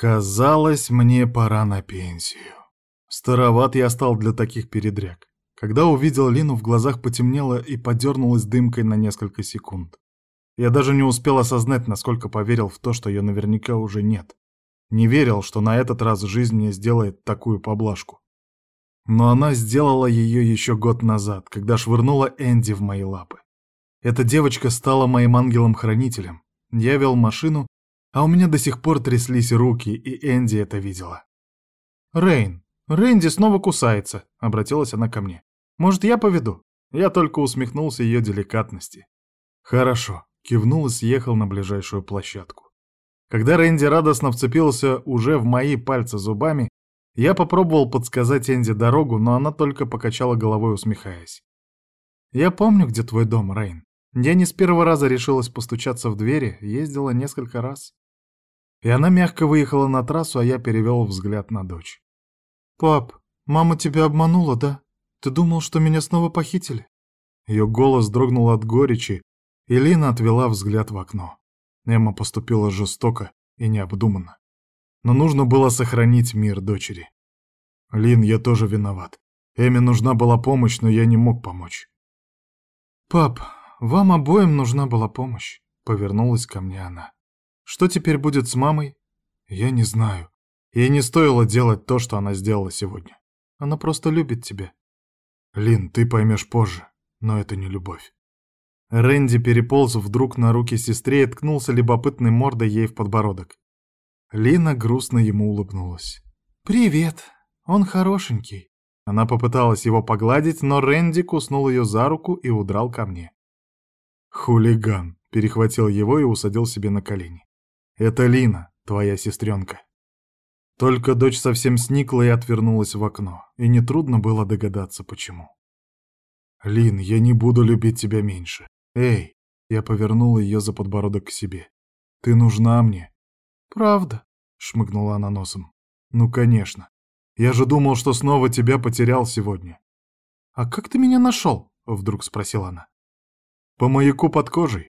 Казалось, мне пора на пенсию. Староват я стал для таких передряг. Когда увидел Лину, в глазах потемнело и подернулось дымкой на несколько секунд. Я даже не успел осознать, насколько поверил в то, что ее наверняка уже нет. Не верил, что на этот раз жизнь мне сделает такую поблажку. Но она сделала ее еще год назад, когда швырнула Энди в мои лапы. Эта девочка стала моим ангелом-хранителем. Я вел машину, а у меня до сих пор тряслись руки, и Энди это видела. «Рейн, Рэнди снова кусается», — обратилась она ко мне. Может, я поведу?» Я только усмехнулся ее деликатности. «Хорошо», — кивнул и съехал на ближайшую площадку. Когда Рэнди радостно вцепился уже в мои пальцы зубами, я попробовал подсказать Энди дорогу, но она только покачала головой, усмехаясь. «Я помню, где твой дом, Рейн. Я не с первого раза решилась постучаться в двери, ездила несколько раз». И она мягко выехала на трассу, а я перевел взгляд на дочь. «Пап, мама тебя обманула, да?» Ты думал, что меня снова похитили?» Ее голос дрогнул от горечи, и Лина отвела взгляд в окно. Эмма поступила жестоко и необдуманно. Но нужно было сохранить мир дочери. «Лин, я тоже виноват. Эме нужна была помощь, но я не мог помочь». «Пап, вам обоим нужна была помощь», — повернулась ко мне она. «Что теперь будет с мамой?» «Я не знаю. Ей не стоило делать то, что она сделала сегодня. Она просто любит тебя. Лин, ты поймешь позже, но это не любовь. Рэнди переполз вдруг на руки сестре и ткнулся любопытной мордой ей в подбородок. Лина грустно ему улыбнулась. «Привет, он хорошенький». Она попыталась его погладить, но Рэнди куснул ее за руку и удрал ко мне. «Хулиган», — перехватил его и усадил себе на колени. «Это Лина, твоя сестренка». Только дочь совсем сникла и отвернулась в окно, и нетрудно было догадаться, почему. «Лин, я не буду любить тебя меньше. Эй!» Я повернула ее за подбородок к себе. «Ты нужна мне». «Правда?» — шмыгнула она носом. «Ну, конечно. Я же думал, что снова тебя потерял сегодня». «А как ты меня нашел?» — вдруг спросила она. «По маяку под кожей».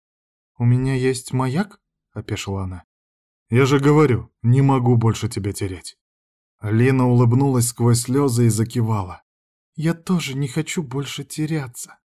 «У меня есть маяк?» — опешила она. Я же говорю, не могу больше тебя терять. Лина улыбнулась сквозь слезы и закивала. Я тоже не хочу больше теряться.